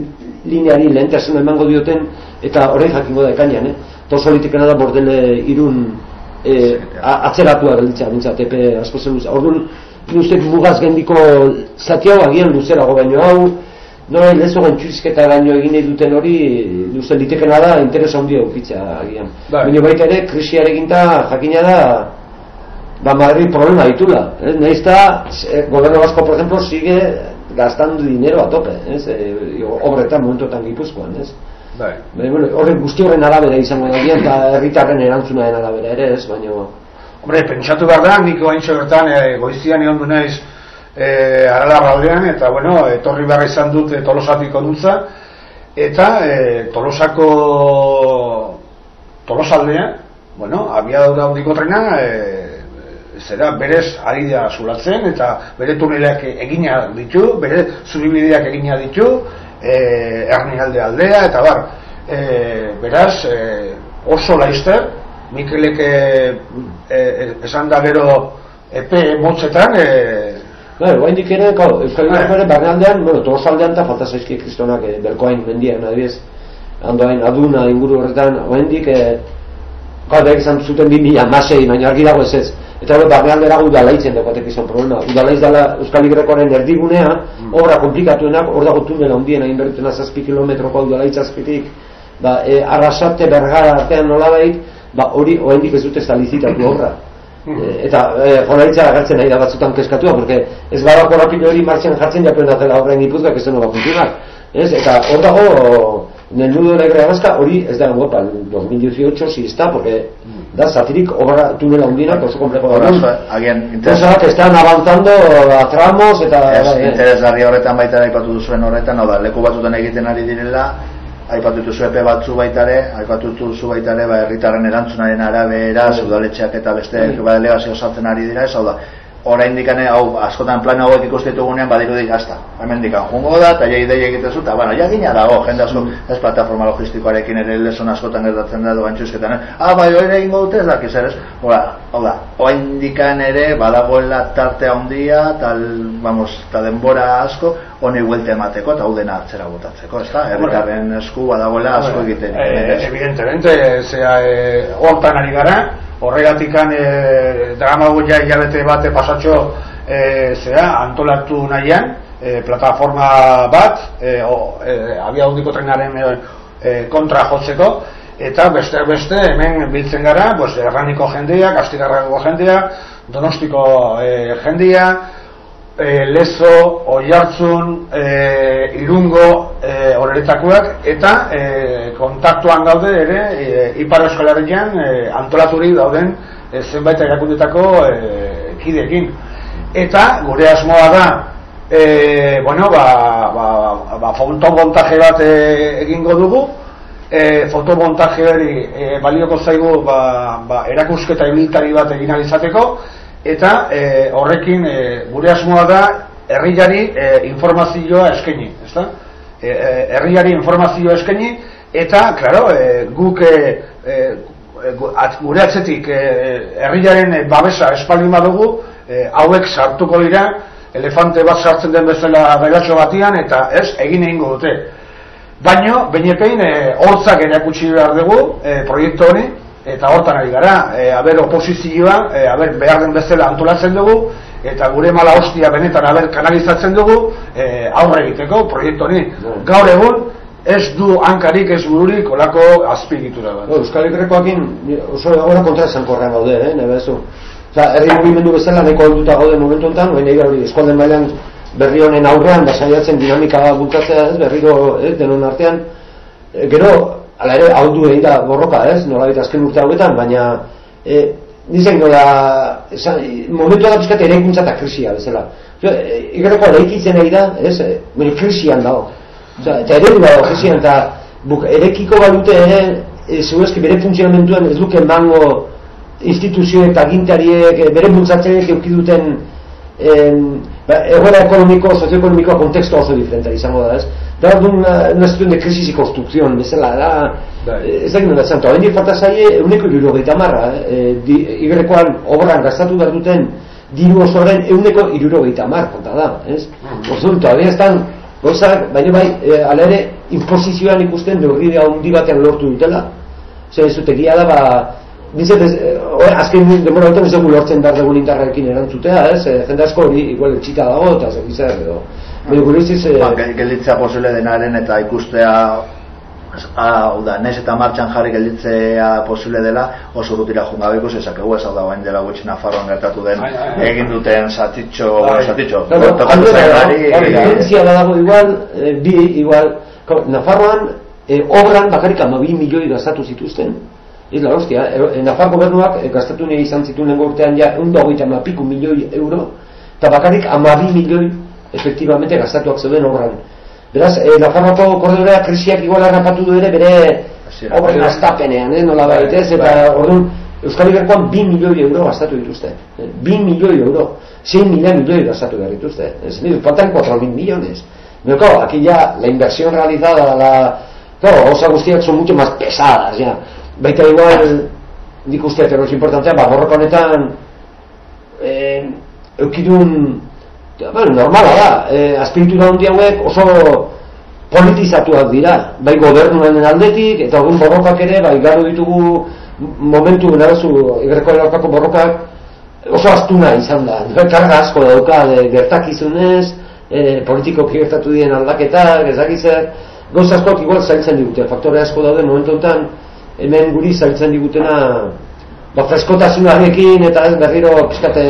lineari lehentasun emango dioten eta horrein jakingo da ekainan, eh? Toso da bordele irun e, atzeratua gelditzea, bintzat, epe asko zen luzea. Orduan, uste mugaz gendiko zati hau agian luzerago baino hau, nore lezo gantxurizketa baino egin nahi duten hori, uste litekena da, interes handia ukitzea agian. Bai. Baina baita ere, krisiare eginta jakina da, ba Madrid problema ditula. Eh? Nahiz eta, eh, goberno basko, por ejemplo, sigue gastando dinero a tope, ez? E, obretan momentuetan gipuzkoan, ez? Bai. Baina, bueno, horren guzti horren arabera izango da eta herritarren erantzunaren arabera ere, ez? Baina... Hombre, pentsatu behar da, niko hain bertan, e, goizian egon du naiz e, arala eta, bueno, etorri behar izan dut e, tolosatiko dutza, eta e, tolosako tolosaldean, bueno, abiadura handiko trena, e, zera berez ari da zulatzen eta bere tuneleak egina ditu, bere zuribideak egina ditu, e, ernialde aldea eta bar. E, beraz, e, oso laizter, Mikelek e, e, esan da gero epe motzetan, e, Bai, guain ere, kau, Euskal Herriko ere, barne aldean, bueno, todos aldean eta falta zaizki kristonak, e, berkoain mendian, adibiez, handoain aduna inguru horretan, guain dik, e, gau, da izan zuten bi mila masei, baina argi dago ez ez, Eta hori barnealdera udalaitzen dagoatek izan problema. Udalaiz dela Euskal Igrekoaren erdigunea, mm. obra komplikatuenak, hor dago tunela hundien hain berritena zazpi kilometroko udalaiz azpitik, ba, e, arrasate bergara artean nola ba, hori oendik ez dute zalizitatu obra. Mm. E, eta e, jolaitza agertzen nahi da batzutan keskatua, porque ez gara korapilo hori martxan jartzen japen dela horrein ipuzgak ez denoga funtzionak. Ez? Eta hor dago en el nudo de la guerra vasca hori ez da en 2018 sí está porque da satirik obra tunela hundina oso complejo da. Agian interesak están avanzando a tramos eta es interesgarri horretan baita aipatu duzuen horretan hau da leku batzutan egiten ari direla aipatu duzu epe batzu baita ere aipatu duzu baita ere ba herritarren erantzunaren arabera udaletxeak eta beste ba delegazio sartzen ari dira ez hau da orain dikane, hau, askotan plan hauek ikusten ditugunean, badiru dik, hasta, hemen dikan, jungo da, eta jai idei egiten zu, eta, bueno, ja dago, jende asko, ez plataforma logistikoarekin ere leson askotan gertatzen da, doan txuzketan, eh? ah, bai, oire ingo dute, ez dakiz ere, hola, hau da, orain dikan ere, badagoela tarte handia, tal, vamos, ta denbora asko, honi huelte emateko, eta hau dena atzera botatzeko, ez da, errikarren esku badagoela asko egiten. Eh, evidentemente, zera, eh, hortan ari gara, horregatikan e, drama ja hilabete bate pasatxo e, zera, antolatu nahian e, plataforma bat e, o, e, abia hundiko trenaren e, kontra jotzeko eta beste beste hemen biltzen gara pues, erraniko jendea, kastigarrako jendea donostiko e, jendea e, lezo, oiartzun, e, irungo e, horretakoak eta e, kontaktuan daude ere e, Ipar Euskal Herrian e, antolaturi dauden e, zenbait erakundetako e, kideekin. Eta gure asmoa da e, bueno, ba, ba, ba, fotomontaje bat e, egingo dugu e, fotomontaje hori e, balioko zaigu ba, ba, erakusketa ibiltari bat egin alizateko eta e, horrekin e, gure asmoa da herriari e, informazioa eskaini, ezta? E, herriari informazioa eskaini eta claro, e, guk e, gure atzetik herriaren babesa espaldin badugu, e, hauek sartuko dira elefante bat sartzen den bezala beratxo batian eta ez egin egingo dute. Baino, bainepein, e, hortzak erakutsi behar dugu e, proiektu hori, eta hortan ari gara, e, aber oposizioa, e, aber behar den bezala antolatzen dugu, eta gure mala hostia benetan aber kanalizatzen dugu e, aurre egiteko proiektu honi. Gaur egun, ez du hankarik ez bururik olako azpigitura bat. Euskal Herrikoakin oso egora kontra esan korrean gaude, eh, nebe zu. Osa, herri mugimendu bezala neko alduta gaude momentu enten, baina hori eskualden mailan berri honen aurrean, basaiatzen dinamika bultatzea ez, berriro eh, denon artean. E, gero, Hala ere, hau du egin da borroka, ez? Nola bita azken urte hauetan, baina e, nizek nola, esan, momentu da pizkat ere ikuntza eta krisia bezala. E, Igerreko ere ikitzen egin da, ez? E, Bene, krisian dago. Osa, eta ere dago, krisian, eta buk, erekiko balute ere, e, zeuezki bere funtzionamentuan ez duke mango instituzioek eta gintariek, e, bere bultzatzeek eukiduten ba, egoera ekonomiko, sozioekonomikoa kontekstu oso diferentea izango da, ez? Da una, una situación de crisis y construcción bezala da ez da ginen da zanto hain falta zaie euneko irurogeita marra eh, ibrekoan obran gastatu behar duten diru osoren euneko irurogeita mar konta da ez? Mm. Orzun, todavía están gozak, baina bai, e, ala ere imposizioan ikusten neurri handi batean lortu dutela zer ez zutegia da ba Bizet, ez, eh, azken demora ez dugu lortzen dar dugun indarrekin erantzutea, ez? Jende asko hori igual etxita dago, eta zer, edo, Baina gure iziz... Eh, ba, gelditzea posible denaren eta ikustea hau da, nes eta martxan jarri gelditzea posible dela oso rutira junga bekus ezakegu ez hau da bain dela gutxi Nafarroan gertatu den egin duten satitxo satitxo evidentzia da dago igual eh, bi igual Nafarroan eh, obran bakarrik ama bi milioi gastatu zituzten. Ez la hostia, eh, Nafar gobernuak eh, gastatu nahi izan zituen lengo urtean ja un dogoita ma piku milioi euro eta bakarrik ama bi milioi efectivamente gastatuak zeuden obran. Beraz, eh, Nafarroako korredorea krisiak igual harrapatu du ere bere obren astapenean, eh, nola baitez, eta bai. orduan, Euskal Iberkoan 2 milioi euro gastatu dituzte. 2 eh, milioi euro. 6 mila milioi gastatu behar dituzte. Es decir, faltan 4.000 millones. Pero claro, aquí ya la inversión realizada, la... Claro, osa guztiak son mucho más pesadas, ya. Baita igual, nik uste, pero es importante, ba, borroka honetan, eh, eukidun bueno, normala da, e, azpiritura hundi hauek oso politizatuak dira, bai gobernuen aldetik, eta egun borrokak ere, bai garo ditugu momentu narazu, egreko eraukako borrokak, oso astuna izan da, karga asko dauka de, gertakizunez, e, politiko gertatu dien aldaketak, ezagizek, goz askoak igual zailtzen digute, faktore asko daude momentuetan, hemen guri zailtzen digutena, ba, freskotasunarekin eta ez berriro pizkate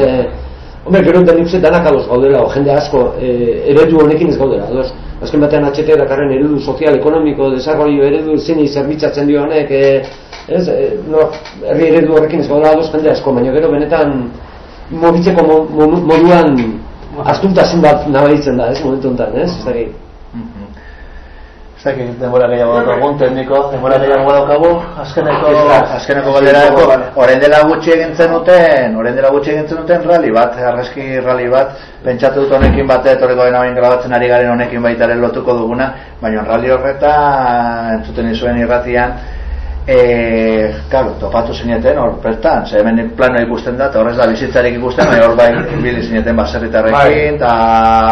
Hombre, gero da nik danak ados gaudela, o jende asko, e, eredu honekin ez gaudela, ados. azken batean HT dakarren eredu sozial, ekonomiko, desarrollo eredu zein zerbitzatzen dio honek, e, ez, e, no, herri eredu horrekin ez gaudela ados jende asko, baina gero benetan mobitzeko mo, mo, moduan astuntasun bat nabaitzen da, ez, momentu honetan, ez, ez dakit. Ez dakit, denbora gehiago daukagun, tekniko, denbora gehiago daukagu, azkeneko, azkeneko galdera orain dela gutxi egin zenuten, orain dela gutxi egin zenuten rally bat, argazki rally bat, pentsatu dut honekin bat, etorriko dena bain grabatzen ari garen honekin baitaren lotuko duguna, baina rally horretan, entzuten izuen irratian, Eh, claro, topatu zineten hor bertan, ze hemen plano ikusten da, eta horrez da bizitzarik ikusten, baina hor bai bili zineten baserritarrekin, eta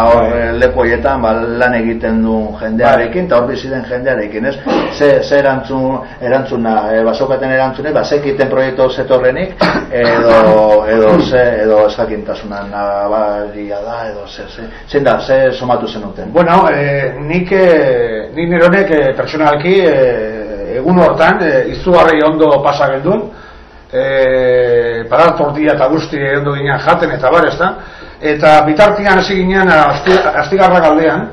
hor bai. Eh, leku horietan ba, lan egiten du jendearekin, eta hor bizi den jendearekin, ez? Ze, ze erantzun, erantzuna, e, basokaten erantzune, ba, sekiten proiektu zetorrenik, edo, edo, ze, edo eskakintasuna nabaria da, edo, ze, ze, zein da, ze somatu zenuten? Bueno, eh, nik, eh, nik nironek eh, personalki, eh, egun hortan e, izugarri ondo pasa gendun. E, parat tortilla eta guzti ondo ginen jaten eta bar ezta? Eta bitartian hasi ginen astigarra galdean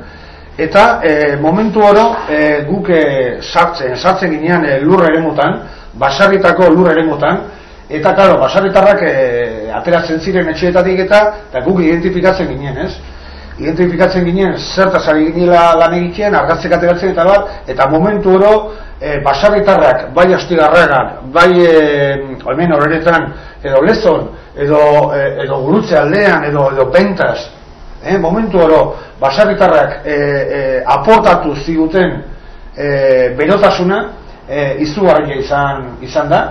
eta e, momentu oro e, guk e, sartzen, sartzen ginen e, lur ere mutan basarritako lur ere mutan eta karo, basarritarrak e, ateratzen ziren etxeetatik eta eta guk identifikatzen ginen ez identifikatzen ginen zertaz ari ginela lan egiten, argatzek ateratzen eta bat, eta momentu oro e, basarritarrak, bai astigarragan, bai e, hemen horretan, edo lezon, edo, e, edo gurutze aldean, edo, edo pentas, e, momentu oro basarritarrak e, e, aportatu ziguten e, berotasuna, e, izugarria izan, izan da,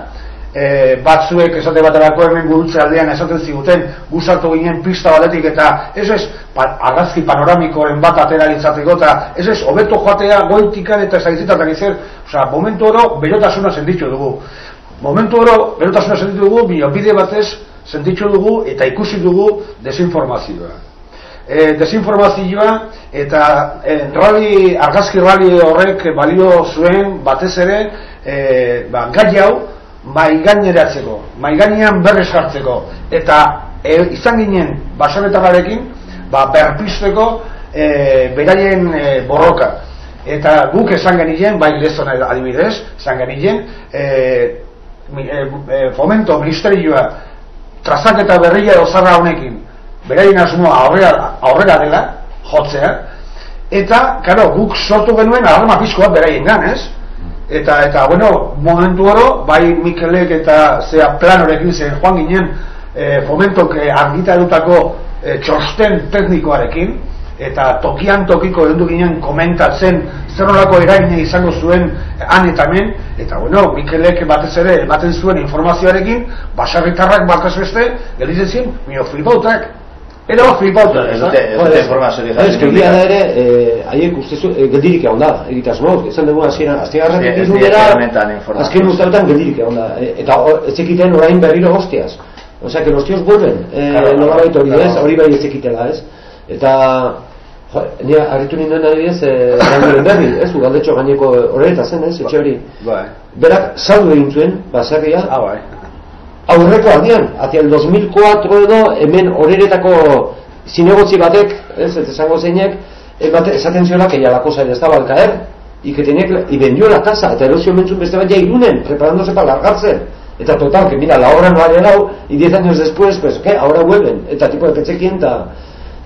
e, batzuek esate baterako hemen gurutze aldean esaten ziguten gusartu ginen pista baletik eta ez ez pa, argazki panoramikoen bat atera litzateko eta ez ez hobeto joatea goitikan eta zaitzitak izan oza, momentu oro berotasuna senditzu dugu. Momentu oro berotasuna senditzu dugu bide batez senditzu dugu eta ikusi dugu desinformazioa. E, desinformazioa eta e, rali, argazki rali horrek balio zuen batez ere e, ba, gai hau mai gaineratzeko, mai gainean berrez jartzeko eta e, izan ginen basaretagarekin, ba berpisteko e, beraien e, borroka. Eta guk esan genien, bai lezon adibidez, esan genien e, e, fomento ministerioa trazaketa berria osarra honekin beraien asmoa aurrera, aurrera dela jotzea. Eta, karo, guk sortu genuen alarma pizkoa beraien ganez, eta eta bueno, momentu oro, bai Mikelek eta zea plan horrekin zen joan ginen e, fomentok e, argitarutako e, txosten teknikoarekin eta tokian tokiko edu ginen komentatzen zer horako eraine izango zuen han eta hemen eta bueno, Mikelek batez ere ematen zuen informazioarekin basarritarrak batez beste gelitzen zien mioflipautak Edo flipauta, ez dute, ez dute informazio Ez, da ere, eh, haiek uste zu, eh, geldirik egon da, egitas no, esan dugu hasieran egitu dira, azken usteetan geldirik egon da, eh, eta ez ekiten orain berriro hostiaz. Osea, que los tíos vuelven, eh, claro, nola baita hori ez, hori bai ez ekitela ez. Eta, jo, nire, harritu ninduen adibidez, eh, gainearen berri, ez, ugaldetxo gaineko horreta zen, ez, etxe hori. Bai. Berak, saldu egin zuen, baserria, ah, bai aurreko aldian, hacia el 2004 edo hemen horeretako zinegotzi batek, ez, ez esango zeinek, esaten ziola que ya la cosa ya estaba al caer y que tenía y vendió la casa, eta erosio mentzun beste bat ja irunen, preparándose para largarse. Eta total, que mira, la obra no ha llegado y 10 años después, pues, ¿qué? Ahora vuelven. Eta tipo de petxekien, eta,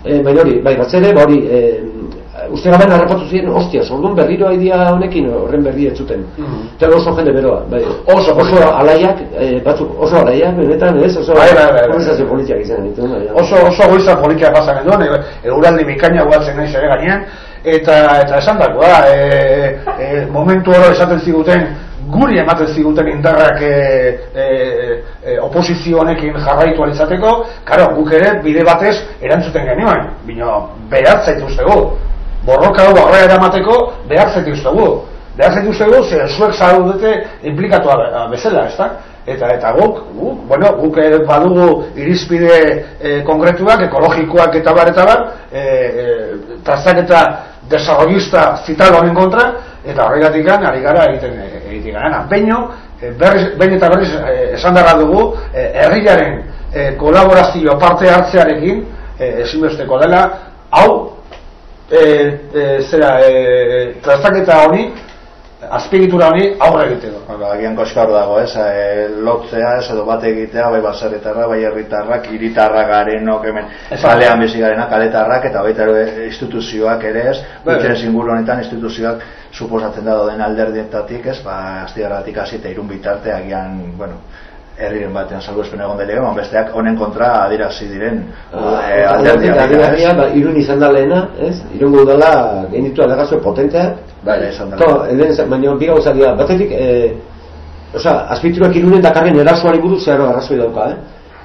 eh, bai hori, bai, batzere, ba hori, eh, uste gaben harrapatu ziren, ostia, sordun berriro idea honekin horren berri etzuten. Mm -hmm. oso jende beroa, bai. Oso, oso alaiak, eh, batzuk oso alaiak, benetan, ez? Oso bai, bai, bai, bai. politiak izan ditu. Bai, oso, oso goizan politia pasan edo, euraldi bikaina guatzen nahi ere gainean, eta, eta esan dako, da, e, e, momentu oro esaten ziguten, guri ematen ziguten indarrak e, e, e, oposizio honekin jarraitu alizateko, karo, guk ere bide batez erantzuten genioen, bino, behatzaitu ustegu, borroka hau aurrera eramateko behar zeti ustegu. Behar zeti ustegu, ze zuek zaudete implikatu bezala, ez? Eta, eta guk, guk, bueno, guk badugu irizpide e, konkretuak, ekologikoak eta bar eta bar, e, e, trazak eta desarrollista zital honen kontra, eta horregatik ari gara egiten egiten gara. Beino, behin eta berriz esan dara dugu, herriaren kolaborazio parte hartzearekin, ezinbesteko dela, hau e, e, zera, e, trastaketa honi, azpigitura honi aurre egiteko. Ba, agian koskar dago, ez, e, lotzea, ez? Edo bat egitea, bai baserritarra, bai herritarrak, hiritarra garenok hemen, kalean bizi garena, kaletarrak, eta baita ere instituzioak ere ez, bai. inguru honetan instituzioak suposatzen da den alderdietatik, ez, ba, astigarratik hasi eta irun bitarte, agian, bueno, herriren batean salbuespen egon dele besteak honen kontra adirazi diren ah, e, alderdia ba, irun izan da lehena ez? irungo dela genitu alegazio potentea bai, izan da baina bi gauza dira batetik e, oza, azpiturak irunen dakarren erasuari buruz zeharo arrazoi dauka eh?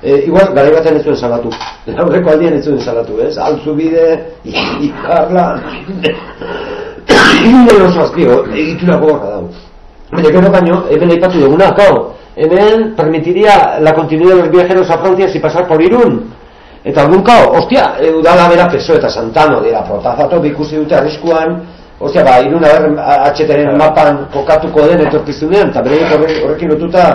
E, igual, gara batean ez zuen salatu Aurreko aldian ez zuen salatu, ez? Altzu bide, ikarla Irunen oso azpio, egitura gogorra dago Baina gero baino, hemen aipatu duguna, kao hemen permitiría la continuidad de los viajeros a Francia si pasar por Irún. Eta orduan ostia, e, udala bera peso eta santano dira protazato bikusi dute arriskuan, ostia, ba, Irún HTren mapan kokatuko den etorkizunean, eta bere horrekin lotuta,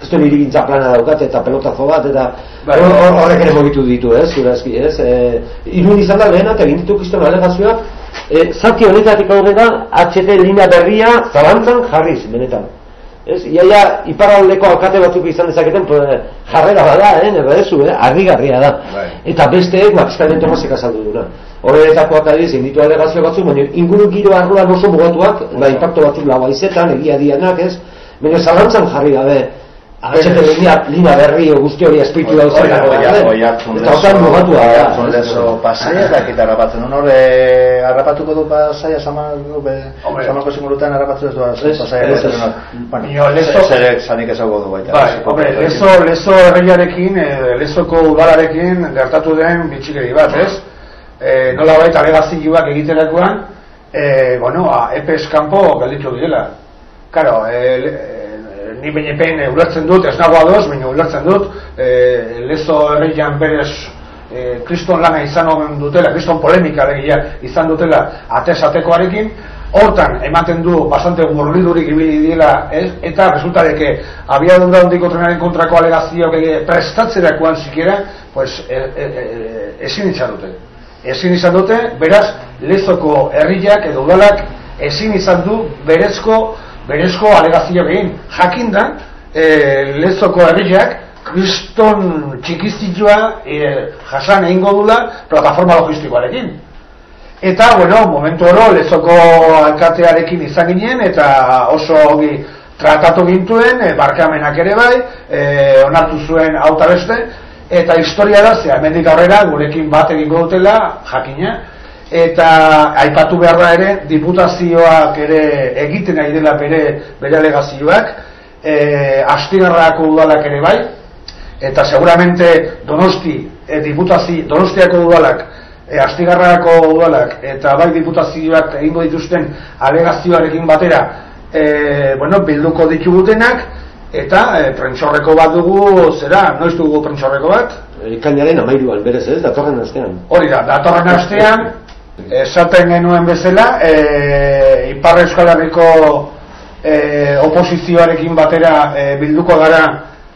ez du nirigintza plana daukat eta pelotazo bat, eta bai. horrek ere mogitu ditu, ez, zurazki, ez, e, Irún izan da lehena, eta egin ditu kiston alegazioak, e, zati honetatik aurrera, HT linea berria zalantzan jarriz, benetan. Ez, iaia iparraldeko alkate batzuk izan dezaketen jarrera bada, eh, nire dezu, eh, argigarria da. Bai. Eta besteek, makizkaren Tomasek azaldu duna. Horretakoak adiz, inditu alegazio batzuk, baina inguru giro arruan oso mugatuak, ba, impacto batzuk lau aizetan, egia dianak, ez, baina zalantzan jarri gabe, Agetxe linea, linea berri guzti hori espiritu da uzera Eta otan mugatu da Oi hartzun lezo pasaia eta kita harrapatzen Honor, harrapatuko du pasaia Samako zingurutan harrapatu ez du pasaia Bueno, lezo Zerek zanik ezago du baita Bai, hombre, lezo, lezo erreiarekin eh, Lezoko udalarekin gertatu den bitxikeri bat, ez? Eh, nola baita alegazioak egiterakoan eh, Bueno, EPS kanpo galditu direla. Karo, eh, ni benepen eh, ulertzen dut, ez nago adoz, baina ulertzen dut, e, lezo herrian berez e, kriston lana izan omen dutela, kriston polemika legia izan dutela atesatekoarekin, hortan ematen du bastante murlidurik ibili diela, ez? eta resulta de que había dunda hondiko trenaren kontrako alegazio prestatzerakoan zikera, pues, e, e, e, ezin izan dute. Ezin izan dute, beraz, lezoko herriak edo udalak ezin izan du berezko berezko alegazio egin. Jakin da, e, lezoko herriak, kriston txikizitua e, jasan egingo dula plataforma logistikoarekin. Eta, bueno, momentu oro, lezoko alkatearekin izan ginen, eta oso hobi tratatu gintuen, e, barkamenak ere bai, e, onartu zuen auta beste, eta historia da, ze hemendik aurrera, gurekin bat egingo dutela, jakina, eta aipatu behar da ere diputazioak ere egiten ari dela bere bere alegazioak e, astigarrako udalak ere bai eta seguramente donosti e, diputazi, donostiako udalak e, astigarrako udalak eta bai diputazioak egingo dituzten alegazioarekin batera e, bueno, bilduko ditugutenak eta e, prentxorreko bat dugu zera, noiz dugu prentxorreko bat? Ikainaren amairuan, berez ez, datorren astean. Hori da, datorren astean, esaten genuen bezala, e, Ipar Euskal Herriko e, oposizioarekin batera e, bilduko gara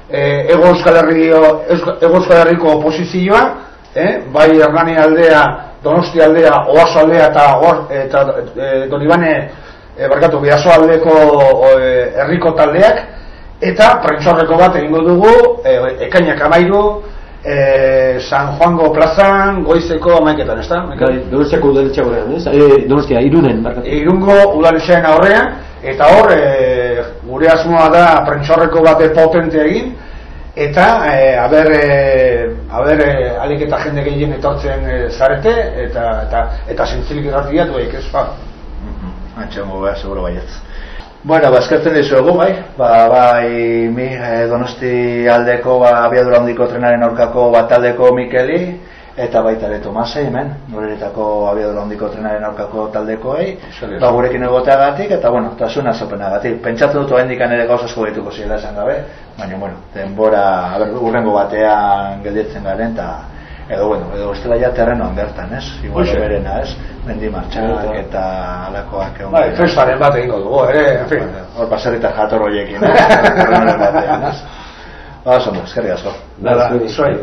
e, Ego Euskal, Herrio, Ego Euskal Herriko oposizioa, e, bai Hernani aldea, Donosti aldea, Oaso aldea eta, eta e, Donibane e, barkatu, Biaso aldeko herriko taldeak, eta prentsorreko bat egingo dugu, e, ekainak amairu, eh, San Juango plazan, goizeko amaiketan, ez da? Bai, donostiako udaletxe aurrean, ez? E, donostia, irunen, barkatu. Irungo udaletxean aurrean, eta hor, e, gure asmoa da prentsorreko bate potente egin, eta, e, haber, e, haber, e, alik eta jende gehien etortzen e, zarete, eta, eta, eta zintzilik duek, ez, ba? Antxango, behar, seguro baietz. Bueno, ba, eskertzen dizuegu, bai, ba, bai, mi eh, donosti aldeko, ba, abiadura hondiko trenaren aurkako bat taldeko Mikeli, eta baita ere Tomasei, hemen, noreretako abiadura hondiko trenaren aurkako taldekoei, ba, gurekin egoteagatik, eta, bueno, eta zuen azopenagatik. Pentsatzen dut oa ere gauza asko dituko zirela esan gabe, baina, bueno, denbora, aber, urrengo batean gelditzen garen, eta, edo bueno, edo bestela ja terrenoan bertan, ez? Igual berena, ez? Mendi martxak eta alakoak egon. Bai, festaren bat egingo dugu, ere, en fin. Hor baserita jator hoiekin, ez? Terrenoan batean, ez? Ba, son, eskerri asko. Nada, zuei.